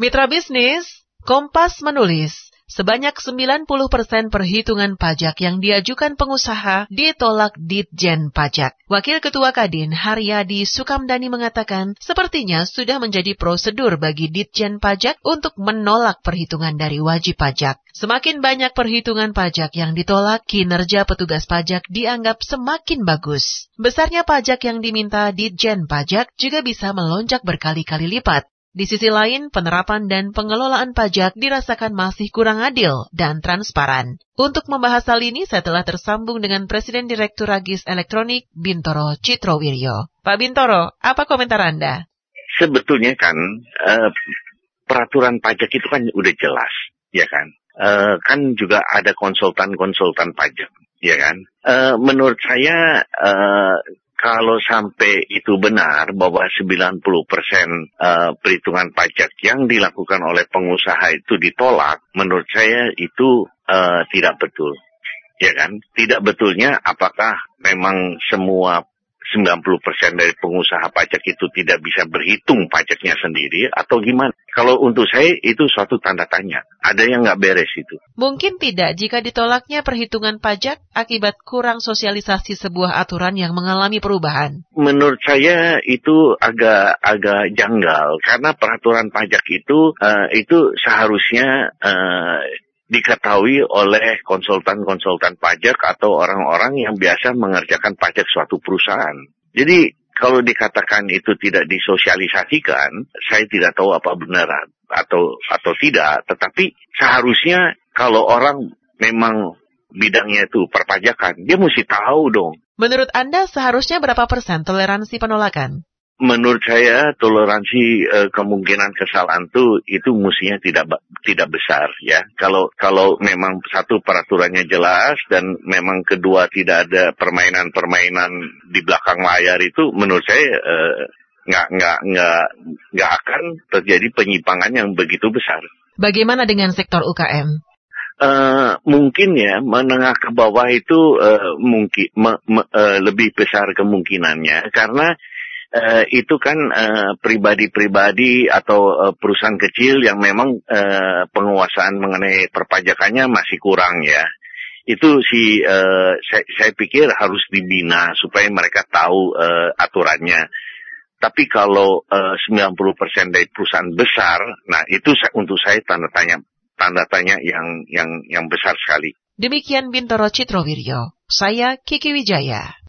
Mitra bisnis, Kompas menulis, sebanyak 90% perhitungan pajak yang diajukan pengusaha ditolak Ditjen Pajak. Wakil Ketua Kadin Haryadi Sukamdani mengatakan, sepertinya sudah menjadi prosedur bagi Ditjen Pajak untuk menolak perhitungan dari wajib pajak. Semakin banyak perhitungan pajak yang ditolak, kinerja petugas pajak dianggap semakin bagus. Besarnya pajak yang diminta Ditjen Pajak juga bisa melonjak berkali-kali lipat. Di sisi lain, penerapan dan pengelolaan pajak dirasakan masih kurang adil dan transparan. Untuk membahas hal ini, saya telah tersambung dengan Presiden Direktur Agis Elektronik Bintoro Citrowiryo. Pak Bintoro, apa komentar Anda? Sebetulnya kan, uh, peraturan pajak itu kan udah jelas, ya kan? Uh, kan juga ada konsultan-konsultan pajak, ya kan? Uh, menurut saya kalau sampai itu benar bahwa 90% uh, perhitungan pajak yang dilakukan oleh pengusaha itu ditolak, menurut saya itu uh, tidak betul. Ya kan? Tidak betulnya apakah memang semua 90% dari pengusaha pajak itu tidak bisa berhitung pajaknya sendiri atau gimana? Kalau untuk saya itu suatu tanda tanya. Ada yang nggak beres itu. Mungkin tidak jika ditolaknya perhitungan pajak akibat kurang sosialisasi sebuah aturan yang mengalami perubahan. Menurut saya itu agak agak janggal karena peraturan pajak itu uh, itu seharusnya uh, diketahui oleh konsultan-konsultan pajak atau orang-orang yang biasa mengerjakan pajak suatu perusahaan. Jadi kalau dikatakan itu tidak disosialisasikan, saya tidak tahu apa benar atau atau tidak. Tetapi seharusnya kalau orang memang bidangnya itu perpajakan, dia mesti tahu dong. Menurut Anda seharusnya berapa persen toleransi penolakan? Menurut saya toleransi uh, kemungkinan kesalahan itu itu mestinya tidak tidak besar ya. Kalau kalau memang satu peraturannya jelas dan memang kedua tidak ada permainan-permainan di belakang layar itu menurut saya uh, nggak nggak nggak nggak akan terjadi penyimpangan yang begitu besar. Bagaimana dengan sektor UKM? Uh, eh, mungkin ya menengah ke bawah itu uh, mungkin me, me, uh, lebih besar kemungkinannya karena uh, itu kan uh, pribadi-pribadi atau uh, perusahaan kecil yang memang uh, penguasaan mengenai perpajakannya masih kurang ya. Itu si uh, saya, saya pikir harus dibina supaya mereka tahu uh, aturannya. Tapi kalau uh, 90% dari perusahaan besar, nah itu untuk saya tanda tanya tanda tanya yang yang yang besar sekali. Demikian Bintoro Citrowiryo. Saya Kiki Wijaya.